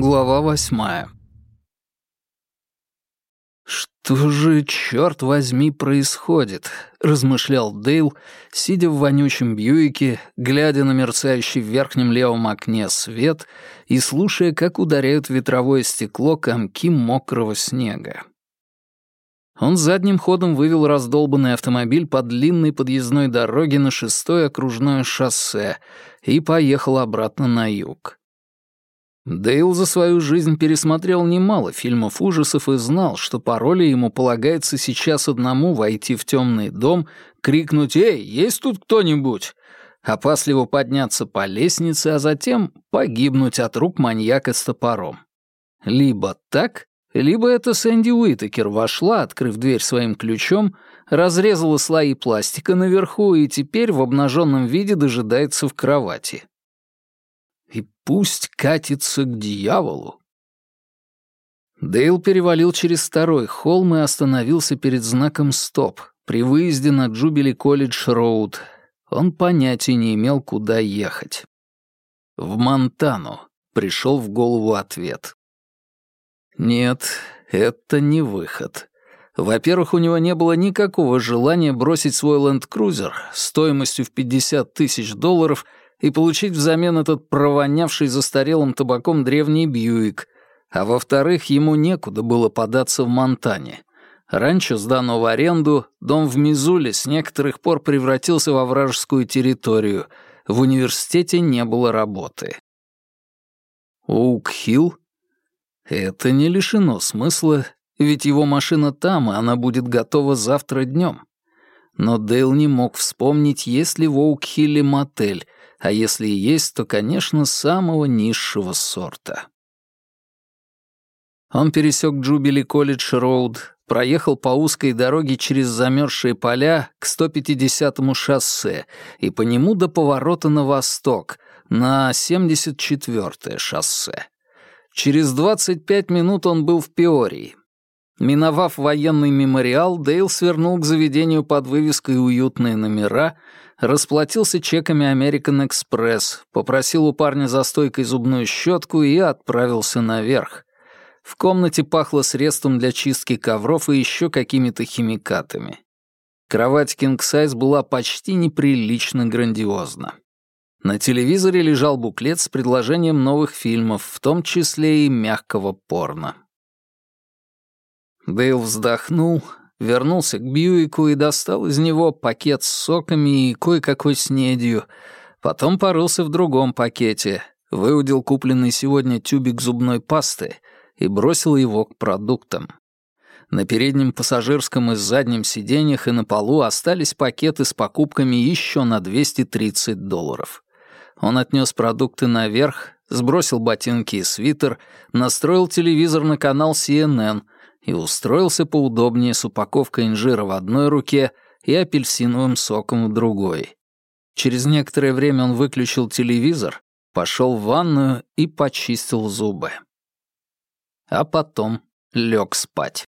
Глава восьмая. «Что же, черт возьми, происходит?» — размышлял Дейл, сидя в вонючем Бьюике, глядя на мерцающий в верхнем левом окне свет и слушая, как ударяют ветровое стекло комки мокрого снега. Он задним ходом вывел раздолбанный автомобиль по длинной подъездной дороге на шестое окружное шоссе и поехал обратно на юг. Дейл за свою жизнь пересмотрел немало фильмов ужасов и знал, что по роли ему полагается сейчас одному войти в темный дом, крикнуть «Эй, есть тут кто-нибудь?» опасливо подняться по лестнице, а затем погибнуть от рук маньяка с топором. Либо так, либо это Сэнди Уитакер вошла, открыв дверь своим ключом, разрезала слои пластика наверху и теперь в обнаженном виде дожидается в кровати и пусть катится к дьяволу. Дейл перевалил через второй холм и остановился перед знаком «Стоп» при выезде на Джубили Колледж Роуд. Он понятия не имел, куда ехать. В Монтану пришел в голову ответ. Нет, это не выход. Во-первых, у него не было никакого желания бросить свой ленд-крузер стоимостью в 50 тысяч долларов — и получить взамен этот провонявший застарелым табаком древний Бьюик, а во-вторых, ему некуда было податься в Монтане. Раньше сдано в аренду, дом в Мизуле с некоторых пор превратился во вражескую территорию, в университете не было работы. Оук-Хилл? Это не лишено смысла, ведь его машина там, и она будет готова завтра днем. Но Дейл не мог вспомнить, есть ли в Оук-Хилле мотель — а если и есть, то, конечно, самого низшего сорта. Он пересек Джубили Колледж Роуд, проехал по узкой дороге через замерзшие поля к 150-му шоссе и по нему до поворота на восток, на 74-е шоссе. Через 25 минут он был в Пиории. Миновав военный мемориал, Дейл свернул к заведению под вывеской «Уютные номера», расплатился чеками American Express, попросил у парня за стойкой зубную щетку и отправился наверх. В комнате пахло средством для чистки ковров и еще какими-то химикатами. Кровать King Size была почти неприлично грандиозна. На телевизоре лежал буклет с предложением новых фильмов, в том числе и мягкого порно. Дейл вздохнул, вернулся к Бьюику и достал из него пакет с соками и кое-какой снедью. Потом порылся в другом пакете, выудил купленный сегодня тюбик зубной пасты и бросил его к продуктам. На переднем пассажирском и заднем сиденьях и на полу остались пакеты с покупками еще на 230 долларов. Он отнес продукты наверх, сбросил ботинки и свитер, настроил телевизор на канал CNN — и устроился поудобнее с упаковкой инжира в одной руке и апельсиновым соком в другой. Через некоторое время он выключил телевизор, пошел в ванную и почистил зубы. А потом лег спать.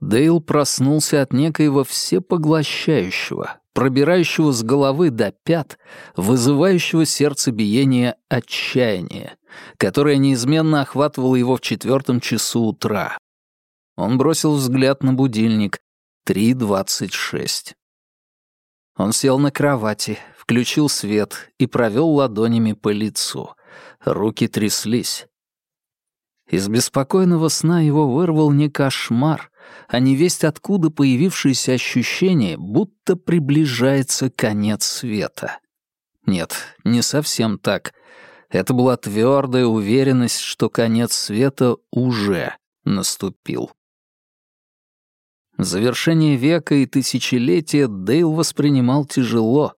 Дейл проснулся от некоего всепоглощающего, пробирающего с головы до пят, вызывающего сердцебиение отчаяния, которое неизменно охватывало его в четвертом часу утра. Он бросил взгляд на будильник. 3.26. Он сел на кровати, включил свет и провел ладонями по лицу. Руки тряслись. Из беспокойного сна его вырвал не кошмар, а невесть откуда появившееся ощущение, будто приближается конец света. Нет, не совсем так. Это была твердая уверенность, что конец света уже наступил. Завершение века и тысячелетия Дейл воспринимал тяжело.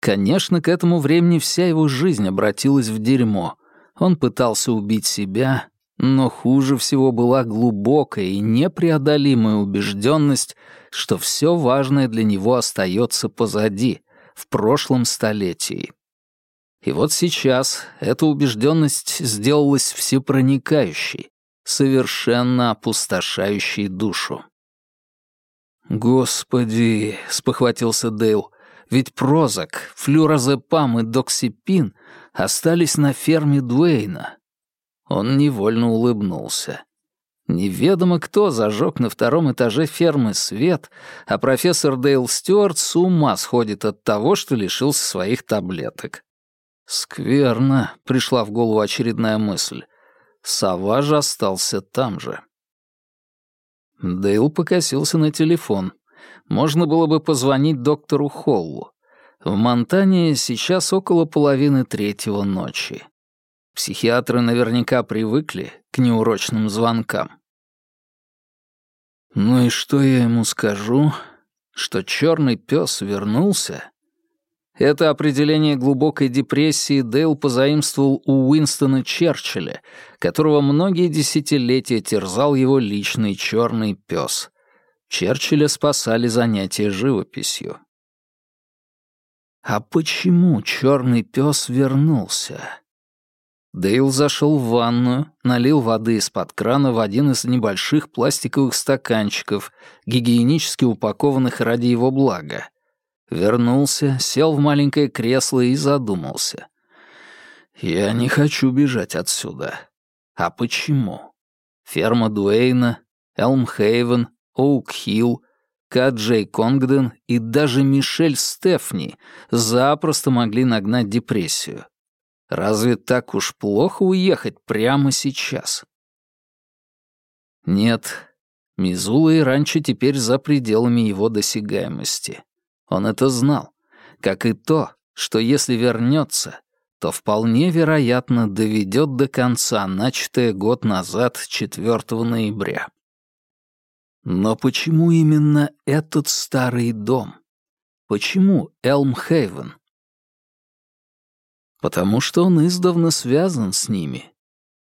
Конечно, к этому времени вся его жизнь обратилась в дерьмо. Он пытался убить себя, но хуже всего была глубокая и непреодолимая убежденность, что все важное для него остается позади, в прошлом столетии. И вот сейчас эта убежденность сделалась всепроникающей, совершенно опустошающей душу. «Господи!» — спохватился Дейл. «Ведь прозак, флюразепам и доксипин остались на ферме Дуэйна. Он невольно улыбнулся. Неведомо кто зажег на втором этаже фермы свет, а профессор Дейл Стюарт с ума сходит от того, что лишился своих таблеток. «Скверно», — пришла в голову очередная мысль. Сова же остался там же. Дейл покосился на телефон. Можно было бы позвонить доктору Холлу. В Монтане сейчас около половины третьего ночи. Психиатры наверняка привыкли к неурочным звонкам. Ну и что я ему скажу? Что черный пес вернулся? Это определение глубокой депрессии Дейл позаимствовал у Уинстона Черчилля, которого многие десятилетия терзал его личный черный пес. Черчилля спасали занятия живописью. А почему черный пес вернулся? Дейл зашел в ванную, налил воды из-под крана в один из небольших пластиковых стаканчиков, гигиенически упакованных ради его блага, Вернулся, сел в маленькое кресло и задумался. «Я не хочу бежать отсюда. А почему? Ферма Дуэйна, Элмхейвен, Оук-Хилл, Конгден и даже Мишель Стефни запросто могли нагнать депрессию. Разве так уж плохо уехать прямо сейчас? Нет, Мизула и раньше теперь за пределами его досягаемости. Он это знал, как и то, что если вернется, то вполне вероятно доведет до конца начатое год назад, 4 ноября. Но почему именно этот старый дом? Почему Элмхейвен? Потому что он издавна связан с ними.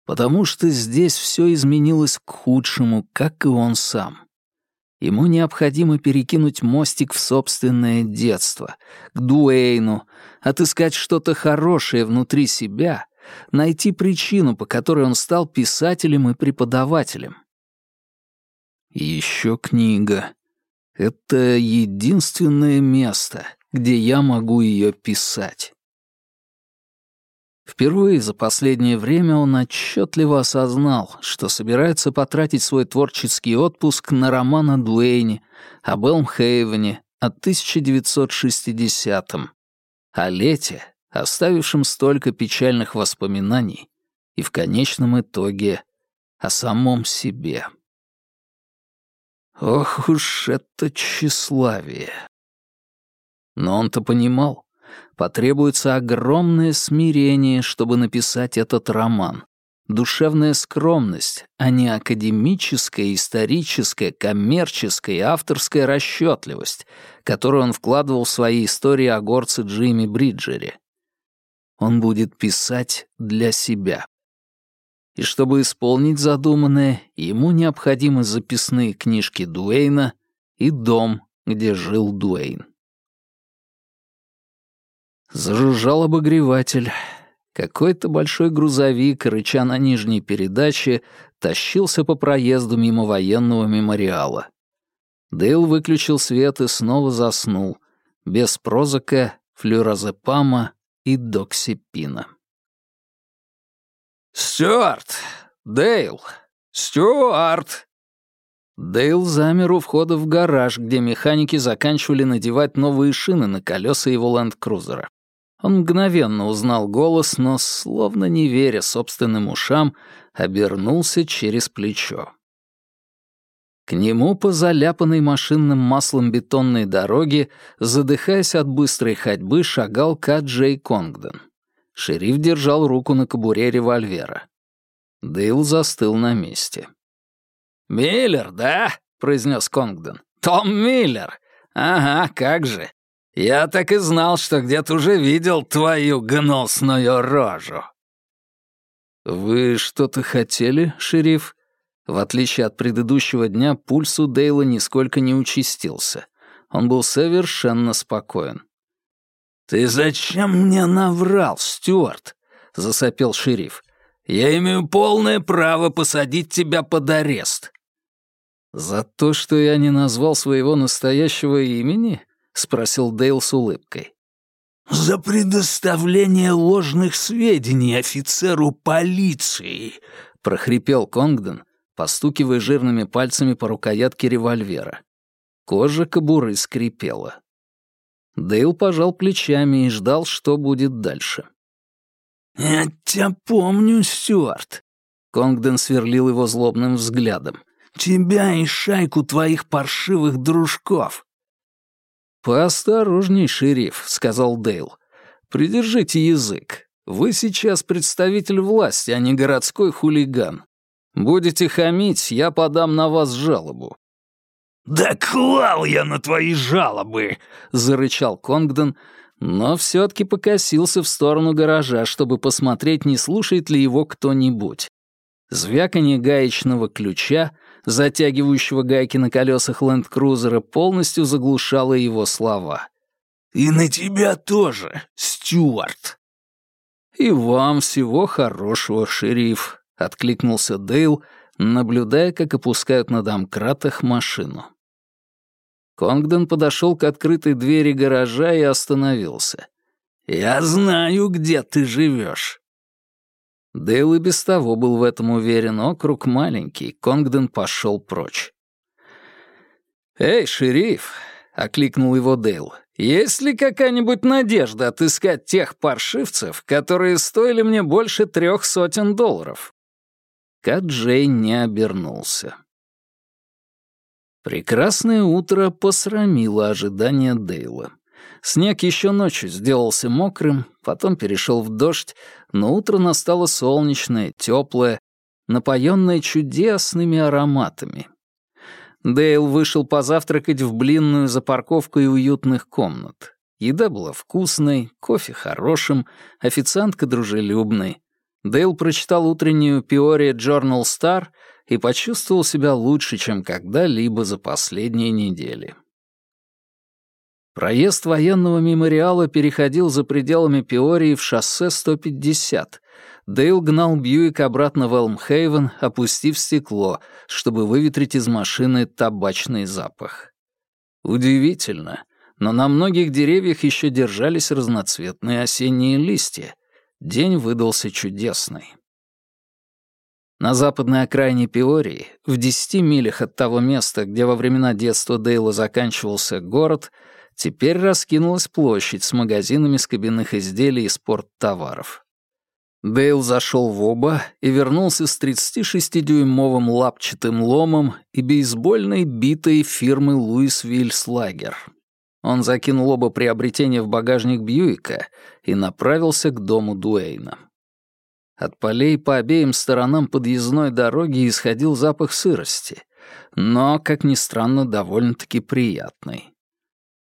Потому что здесь все изменилось к худшему, как и он сам. Ему необходимо перекинуть мостик в собственное детство, к Дуэйну, отыскать что-то хорошее внутри себя, найти причину, по которой он стал писателем и преподавателем. Еще книга. Это единственное место, где я могу ее писать. Впервые за последнее время он отчетливо осознал, что собирается потратить свой творческий отпуск на роман о Дуэйне, об Элмхейвене, о 1960-м, о лете, оставившем столько печальных воспоминаний, и в конечном итоге о самом себе. Ох уж это тщеславие! Но он-то понимал, потребуется огромное смирение, чтобы написать этот роман. Душевная скромность, а не академическая, историческая, коммерческая и авторская расчетливость, которую он вкладывал в свои истории о горце Джимми Бриджере. Он будет писать для себя. И чтобы исполнить задуманное, ему необходимы записные книжки Дуэйна и дом, где жил Дуэйн. Зажужжал обогреватель. Какой-то большой грузовик, рыча на нижней передаче, тащился по проезду мимо военного мемориала. Дейл выключил свет и снова заснул, без прозака, флюразепама и доксипина. «Стюарт! Дейл! Стюарт!» Дейл замер у входа в гараж, где механики заканчивали надевать новые шины на колеса его ленд-крузера. Он мгновенно узнал голос, но, словно не веря собственным ушам, обернулся через плечо. К нему по заляпанной машинным маслом бетонной дороге, задыхаясь от быстрой ходьбы, шагал Каджей Конгден. Шериф держал руку на кобуре револьвера. Дейл застыл на месте. «Миллер, да?» — произнес Конгден. «Том Миллер! Ага, как же! Я так и знал, что где-то уже видел твою гнусную рожу». «Вы что-то хотели, шериф?» В отличие от предыдущего дня, пульс у Дейла нисколько не участился. Он был совершенно спокоен. «Ты зачем мне наврал, Стюарт?» — засопел шериф. «Я имею полное право посадить тебя под арест». «За то, что я не назвал своего настоящего имени?» — спросил Дейл с улыбкой. «За предоставление ложных сведений офицеру полиции», — прохрипел Конгден, постукивая жирными пальцами по рукоятке револьвера. Кожа кобуры скрипела. Дейл пожал плечами и ждал, что будет дальше. «Я тебя помню, Стюарт», — Конгден сверлил его злобным взглядом. «Тебя и шайку твоих паршивых дружков». «Поосторожней, шериф», — сказал Дейл. «Придержите язык. Вы сейчас представитель власти, а не городской хулиган. Будете хамить, я подам на вас жалобу». «Да клал я на твои жалобы!» — зарычал Конгден, но все-таки покосился в сторону гаража, чтобы посмотреть, не слушает ли его кто-нибудь. Звяканье гаечного ключа, затягивающего гайки на колесах ленд-крузера, полностью заглушало его слова. «И на тебя тоже, Стюарт!» «И вам всего хорошего, шериф», — откликнулся Дейл, наблюдая, как опускают на домкратах машину. Конгден подошел к открытой двери гаража и остановился. «Я знаю, где ты живешь. Дейл и без того был в этом уверен, округ маленький, Конгден пошел прочь. «Эй, шериф!» — окликнул его Дейл. «Есть ли какая-нибудь надежда отыскать тех паршивцев, которые стоили мне больше трех сотен долларов?» Каджей не обернулся. Прекрасное утро посрамило ожидания Дейла. Снег еще ночью сделался мокрым, потом перешел в дождь, но утро настало солнечное, теплое, напоенное чудесными ароматами. Дейл вышел позавтракать в блинную за парковкой уютных комнат. Еда была вкусной, кофе хорошим, официантка дружелюбной. Дейл прочитал утреннюю Peoria Journal Star и почувствовал себя лучше, чем когда-либо за последние недели. Проезд военного мемориала переходил за пределами Пиории в шоссе 150. Дейл гнал Бьюик обратно в Элмхейвен, опустив стекло, чтобы выветрить из машины табачный запах. Удивительно, но на многих деревьях еще держались разноцветные осенние листья. День выдался чудесный. На западной окраине Пиории, в десяти милях от того места, где во времена детства Дейла заканчивался город, теперь раскинулась площадь с магазинами скобяных изделий и спорттоваров. Дейл зашел в оба и вернулся с 36-дюймовым лапчатым ломом и бейсбольной битой фирмы Луисвиль Слагер. Он закинул оба приобретения в багажник Бьюика и направился к дому Дуэйна. От полей по обеим сторонам подъездной дороги исходил запах сырости, но, как ни странно, довольно-таки приятный.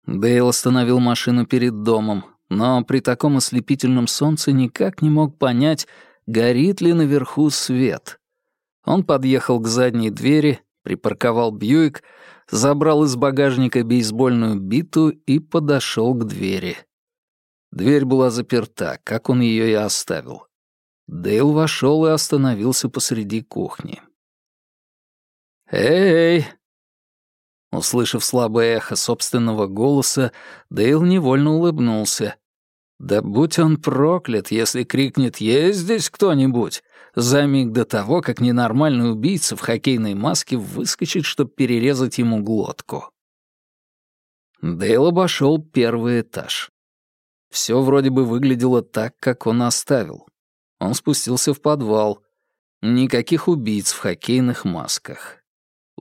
Дейл остановил машину перед домом, но при таком ослепительном солнце никак не мог понять, горит ли наверху свет. Он подъехал к задней двери, припарковал Бьюик, забрал из багажника бейсбольную биту и подошел к двери. Дверь была заперта, как он ее и оставил. Дейл вошел и остановился посреди кухни. «Эй, Услышав слабое эхо собственного голоса, Дейл невольно улыбнулся. Да будь он проклят, если крикнет «Есть здесь кто-нибудь!» за миг до того, как ненормальный убийца в хоккейной маске выскочит, чтобы перерезать ему глотку. Дейл обошел первый этаж. Все вроде бы выглядело так, как он оставил. Он спустился в подвал. Никаких убийц в хоккейных масках.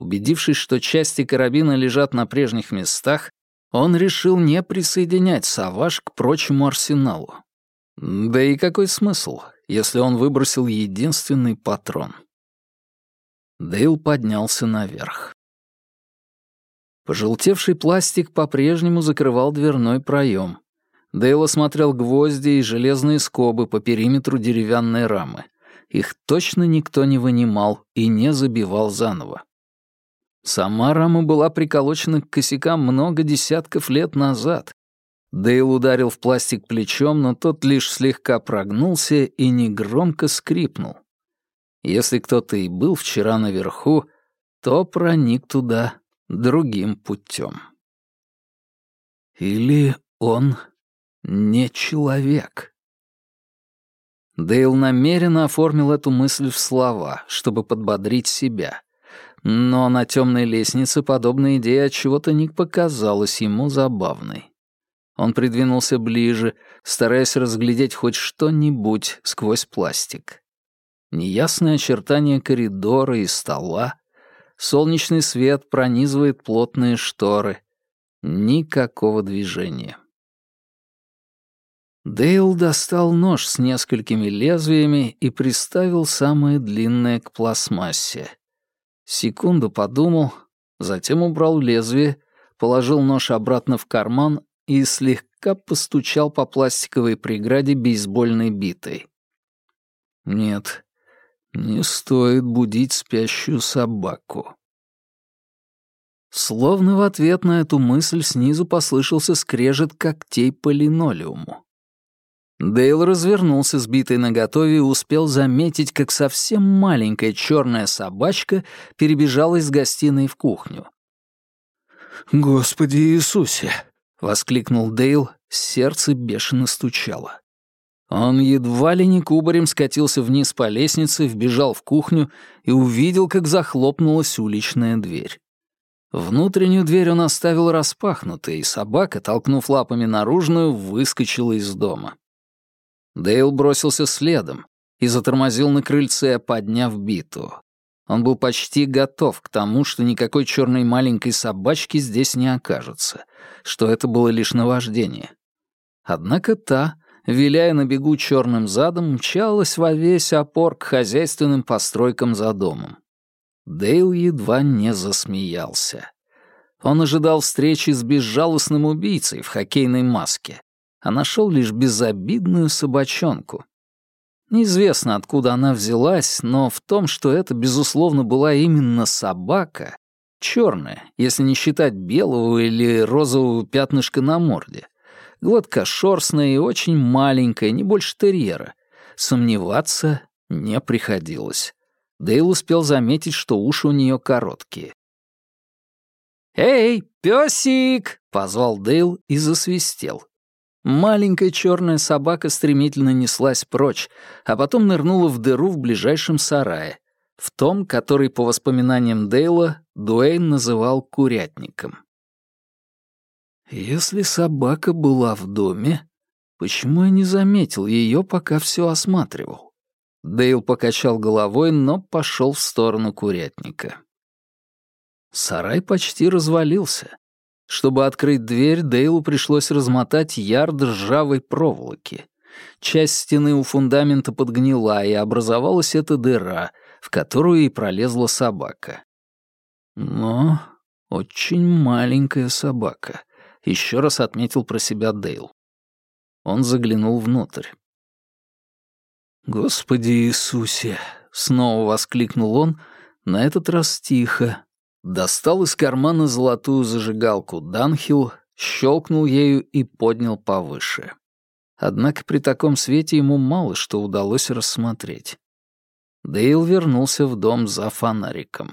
Убедившись, что части карабина лежат на прежних местах, он решил не присоединять Саваш к прочему арсеналу. Да и какой смысл, если он выбросил единственный патрон? Дейл поднялся наверх. Пожелтевший пластик по-прежнему закрывал дверной проем. Дейл осмотрел гвозди и железные скобы по периметру деревянной рамы. Их точно никто не вынимал и не забивал заново. Сама рама была приколочена к косякам много десятков лет назад. Дейл ударил в пластик плечом, но тот лишь слегка прогнулся и негромко скрипнул. Если кто-то и был вчера наверху, то проник туда другим путем. Или он не человек. Дейл намеренно оформил эту мысль в слова, чтобы подбодрить себя. Но на темной лестнице подобная идея от чего-то не показалась ему забавной. Он придвинулся ближе, стараясь разглядеть хоть что-нибудь сквозь пластик. Неясные очертания коридора и стола, солнечный свет пронизывает плотные шторы. Никакого движения. Дейл достал нож с несколькими лезвиями и приставил самое длинное к пластмассе. Секунду подумал, затем убрал лезвие, положил нож обратно в карман и слегка постучал по пластиковой преграде бейсбольной битой. Нет, не стоит будить спящую собаку. Словно в ответ на эту мысль снизу послышался скрежет когтей по линолеуму. Дейл развернулся сбитый наготове и успел заметить, как совсем маленькая черная собачка перебежала из гостиной в кухню. «Господи Иисусе!» — воскликнул Дейл, сердце бешено стучало. Он едва ли не кубарем скатился вниз по лестнице, вбежал в кухню и увидел, как захлопнулась уличная дверь. Внутреннюю дверь он оставил распахнутой, и собака, толкнув лапами наружную, выскочила из дома. Дейл бросился следом и затормозил на крыльце, подняв биту. Он был почти готов к тому, что никакой черной маленькой собачки здесь не окажется, что это было лишь наваждение. Однако та, виляя на бегу черным задом, мчалась во весь опор к хозяйственным постройкам за домом. Дейл едва не засмеялся. Он ожидал встречи с безжалостным убийцей в хоккейной маске, а нашел лишь безобидную собачонку. Неизвестно, откуда она взялась, но в том, что это, безусловно, была именно собака, черная, если не считать белого или розового пятнышка на морде, гладкошерстная и очень маленькая, не больше терьера, сомневаться не приходилось. Дейл успел заметить, что уши у нее короткие. «Эй, песик!» — позвал Дейл и засвистел. Маленькая черная собака стремительно неслась прочь, а потом нырнула в дыру в ближайшем сарае, в том, который, по воспоминаниям Дейла, Дуэйн называл курятником. Если собака была в доме, почему я не заметил ее, пока все осматривал? Дейл покачал головой, но пошел в сторону курятника. Сарай почти развалился. Чтобы открыть дверь, Дейлу пришлось размотать ярд ржавой проволоки. Часть стены у фундамента подгнила, и образовалась эта дыра, в которую и пролезла собака. Но очень маленькая собака, еще раз отметил про себя Дейл. Он заглянул внутрь. «Господи Иисусе!» — снова воскликнул он, на этот раз тихо, Достал из кармана золотую зажигалку Данхил, щелкнул ею и поднял повыше. Однако при таком свете ему мало что удалось рассмотреть. Дейл вернулся в дом за фонариком.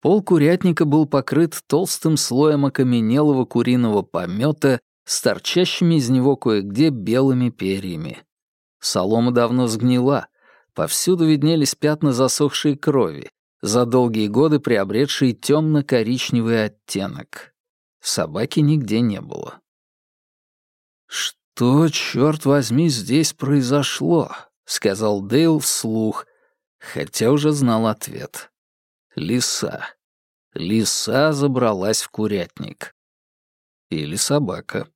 Пол курятника был покрыт толстым слоем окаменелого куриного помета с торчащими из него кое-где белыми перьями. Солома давно сгнила, повсюду виднелись пятна засохшей крови, за долгие годы приобретший темно-коричневый оттенок. Собаки нигде не было. «Что, черт возьми, здесь произошло?» — сказал Дейл вслух, хотя уже знал ответ. «Лиса. Лиса забралась в курятник. Или собака».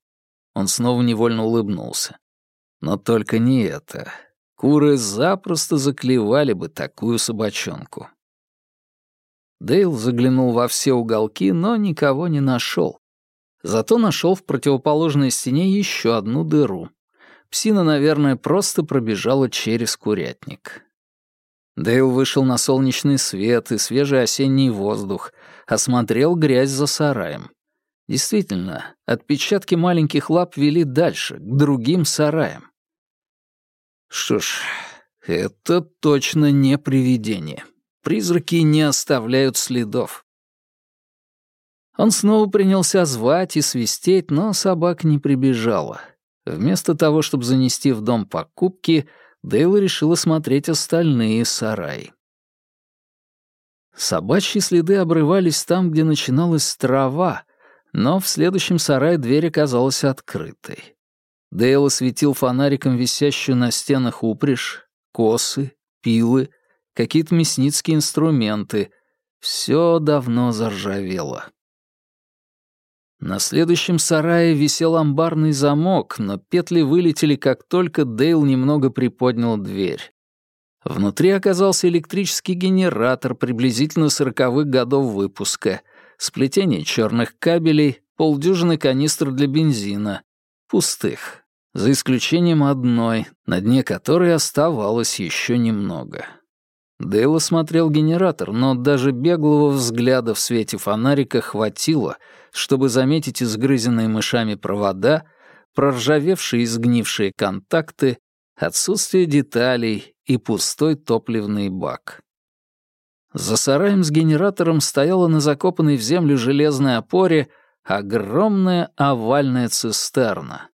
Он снова невольно улыбнулся. Но только не это. Куры запросто заклевали бы такую собачонку. Дейл заглянул во все уголки, но никого не нашел. Зато нашел в противоположной стене еще одну дыру. Псина, наверное, просто пробежала через курятник. Дейл вышел на солнечный свет и свежий осенний воздух, осмотрел грязь за сараем. Действительно, отпечатки маленьких лап вели дальше, к другим сараям. Что ж, это точно не привидение. Призраки не оставляют следов. Он снова принялся звать и свистеть, но собака не прибежала. Вместо того, чтобы занести в дом покупки, Дейл решил осмотреть остальные сараи. Собачьи следы обрывались там, где начиналась трава, но в следующем сарае дверь оказалась открытой. Дейл осветил фонариком висящую на стенах упряжь, косы, пилы, какие-то мясницкие инструменты. Все давно заржавело. На следующем сарае висел амбарный замок, но петли вылетели, как только Дейл немного приподнял дверь. Внутри оказался электрический генератор приблизительно сороковых годов выпуска, сплетение черных кабелей, полдюжины канистр для бензина, пустых, за исключением одной, на дне которой оставалось еще немного. Дейл осмотрел генератор, но даже беглого взгляда в свете фонарика хватило, чтобы заметить изгрызенные мышами провода, проржавевшие и сгнившие контакты, отсутствие деталей и пустой топливный бак. За сараем с генератором стояла на закопанной в землю железной опоре огромная овальная цистерна.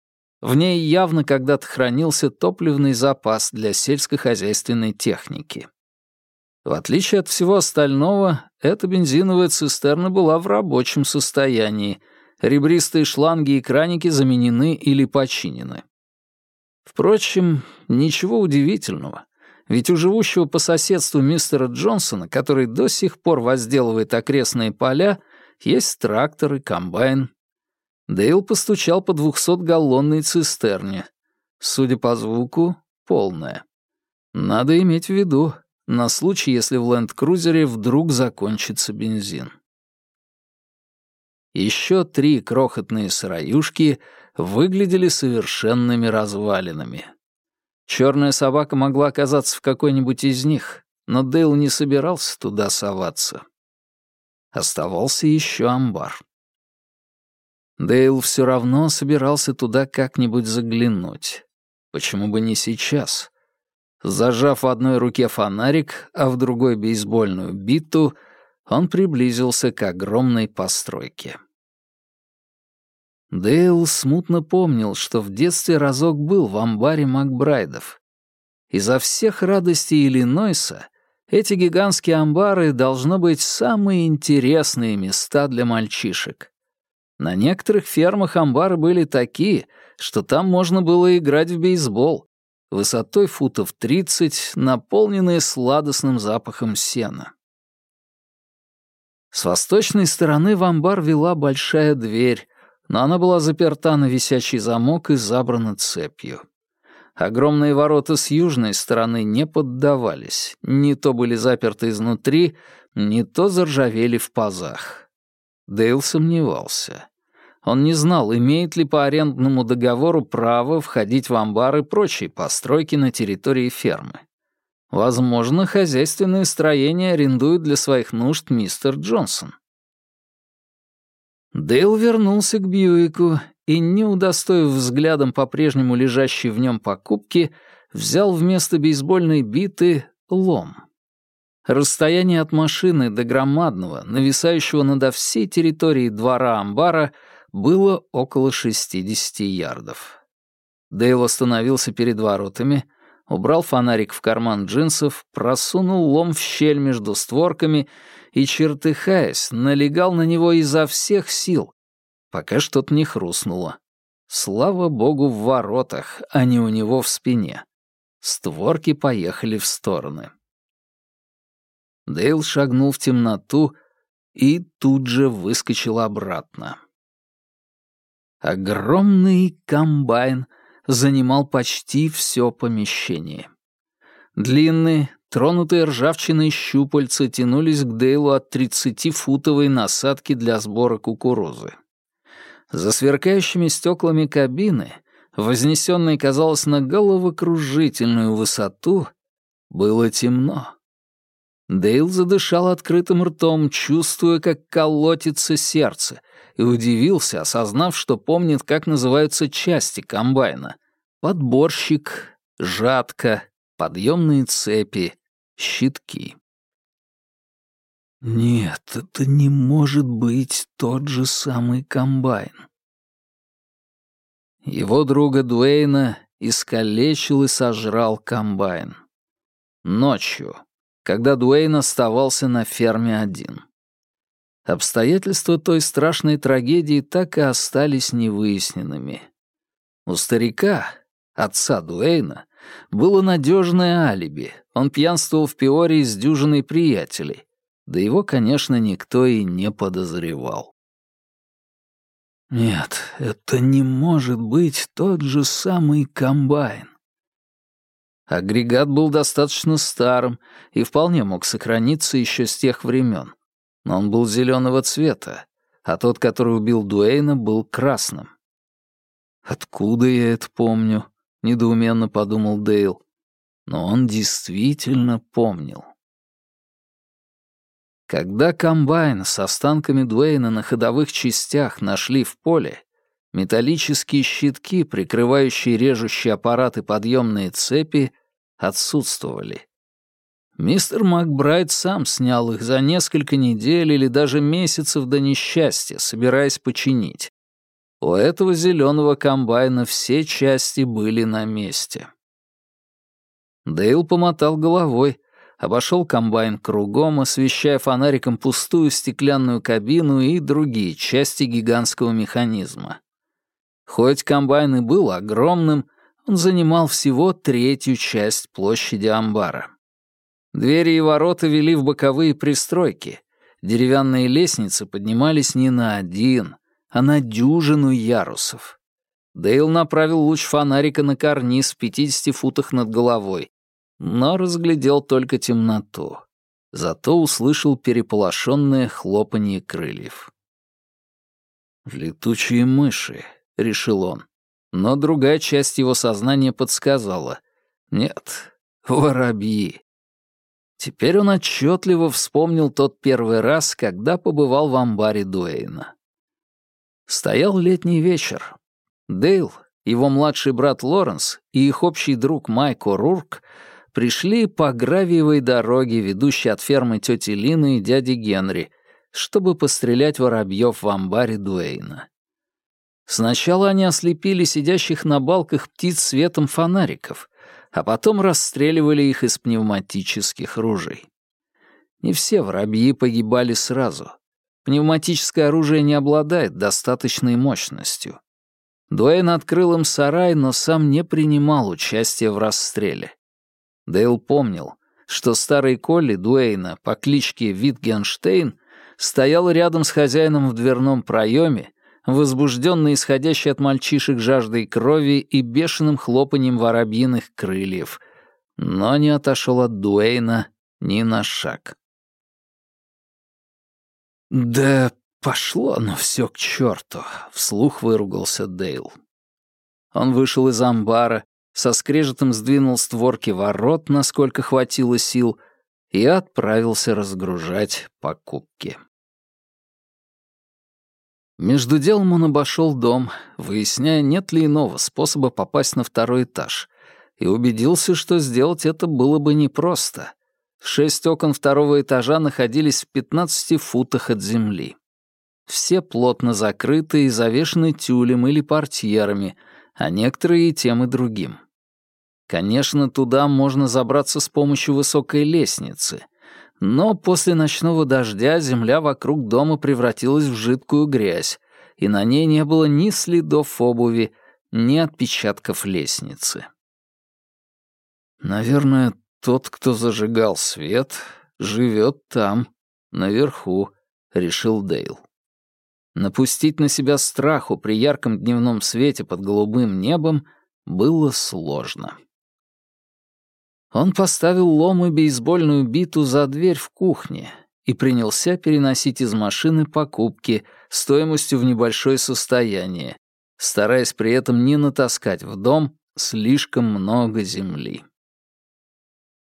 В ней явно когда-то хранился топливный запас для сельскохозяйственной техники. В отличие от всего остального, эта бензиновая цистерна была в рабочем состоянии. Ребристые шланги и краники заменены или починены. Впрочем, ничего удивительного, ведь у живущего по соседству мистера Джонсона, который до сих пор возделывает окрестные поля, есть трактор и комбайн. Дейл постучал по двухсотгаллонной цистерне. Судя по звуку, полная. Надо иметь в виду, на случай, если в ленд-крузере вдруг закончится бензин. Еще три крохотные сыроюшки выглядели совершенными развалинами. Черная собака могла оказаться в какой-нибудь из них, но Дейл не собирался туда соваться. Оставался еще амбар. Дейл все равно собирался туда как-нибудь заглянуть. Почему бы не сейчас? Зажав в одной руке фонарик, а в другой бейсбольную биту, он приблизился к огромной постройке. Дейл смутно помнил, что в детстве разок был в амбаре Макбрайдов. Изо всех радостей Иллинойса эти гигантские амбары должно быть самые интересные места для мальчишек. На некоторых фермах амбары были такие, что там можно было играть в бейсбол, высотой футов 30, наполненные сладостным запахом сена. С восточной стороны в амбар вела большая дверь, но она была заперта на висячий замок и забрана цепью. Огромные ворота с южной стороны не поддавались, не то были заперты изнутри, не то заржавели в пазах. Дейл сомневался. Он не знал, имеет ли по арендному договору право входить в амбары и прочие постройки на территории фермы. Возможно, хозяйственные строения арендует для своих нужд мистер Джонсон. Дейл вернулся к Бьюику и, не удостоив взглядом по-прежнему лежащей в нем покупки, взял вместо бейсбольной биты лом. Расстояние от машины до громадного, нависающего над всей территорией двора амбара — было около 60 ярдов. Дейл остановился перед воротами, убрал фонарик в карман джинсов, просунул лом в щель между створками и, чертыхаясь, налегал на него изо всех сил, пока что-то не хрустнуло. Слава богу, в воротах, а не у него в спине. Створки поехали в стороны. Дейл шагнул в темноту и тут же выскочил обратно. Огромный комбайн занимал почти все помещение. Длинные, тронутые ржавчиной щупальца тянулись к Дейлу от 30-футовой насадки для сбора кукурузы. За сверкающими стеклами кабины, вознесенной, казалось, на головокружительную высоту, было темно. Дейл задышал открытым ртом, чувствуя, как колотится сердце, и удивился, осознав, что помнит, как называются части комбайна. Подборщик, жатка, подъемные цепи, щитки. Нет, это не может быть тот же самый комбайн. Его друга Дуэйна искалечил и сожрал комбайн. Ночью, когда Дуэйн оставался на ферме один. Обстоятельства той страшной трагедии так и остались невыясненными. У старика, отца Дуэйна, было надежное алиби. Он пьянствовал в Пиоре с дюжиной приятелей. Да его, конечно, никто и не подозревал. Нет, это не может быть тот же самый комбайн. Агрегат был достаточно старым и вполне мог сохраниться еще с тех времен. Но он был зеленого цвета, а тот, который убил Дуэйна, был красным. «Откуда я это помню?» — недоуменно подумал Дейл. Но он действительно помнил. Когда комбайн с останками Дуэйна на ходовых частях нашли в поле, металлические щитки, прикрывающие режущие аппараты подъемные цепи, отсутствовали. Мистер Макбрайт сам снял их за несколько недель или даже месяцев до несчастья, собираясь починить. У этого зеленого комбайна все части были на месте. Дейл помотал головой, обошел комбайн кругом, освещая фонариком пустую стеклянную кабину и другие части гигантского механизма. Хоть комбайн и был огромным, он занимал всего третью часть площади амбара. Двери и ворота вели в боковые пристройки. Деревянные лестницы поднимались не на один, а на дюжину ярусов. Дейл направил луч фонарика на карниз в 50 футах над головой, но разглядел только темноту. Зато услышал переполошенное хлопанье крыльев. «Летучие мыши», — решил он. Но другая часть его сознания подсказала. «Нет, воробьи». Теперь он отчетливо вспомнил тот первый раз, когда побывал в амбаре Дуэйна. Стоял летний вечер. Дейл, его младший брат Лоренс и их общий друг Майк О'Рурк пришли по гравиевой дороге, ведущей от фермы тети Лины и дяди Генри, чтобы пострелять воробьев в амбаре Дуэйна. Сначала они ослепили сидящих на балках птиц светом фонариков, а потом расстреливали их из пневматических ружей. Не все воробьи погибали сразу. Пневматическое оружие не обладает достаточной мощностью. Дуэйн открыл им сарай, но сам не принимал участия в расстреле. Дейл помнил, что старый Колли Дуэйна по кличке Витгенштейн стоял рядом с хозяином в дверном проеме, возбужденный исходящий от мальчишек жаждой крови и бешеным хлопанием воробьиных крыльев, но не отошел от Дуэйна ни на шаг. «Да пошло оно все к черту», — вслух выругался Дейл. Он вышел из амбара, со скрежетом сдвинул створки ворот, насколько хватило сил, и отправился разгружать покупки. Между делом он обошел дом, выясняя, нет ли иного способа попасть на второй этаж, и убедился, что сделать это было бы непросто. Шесть окон второго этажа находились в 15 футах от земли. Все плотно закрыты и завешены тюлем или портьерами, а некоторые и тем и другим. Конечно, туда можно забраться с помощью высокой лестницы, но после ночного дождя земля вокруг дома превратилась в жидкую грязь, и на ней не было ни следов обуви, ни отпечатков лестницы. Наверное, тот, кто зажигал свет, живет там, наверху, решил Дейл. Напустить на себя страху при ярком дневном свете под голубым небом было сложно. Он поставил лом и бейсбольную биту за дверь в кухне и принялся переносить из машины покупки стоимостью в небольшое состояние, стараясь при этом не натаскать в дом слишком много земли.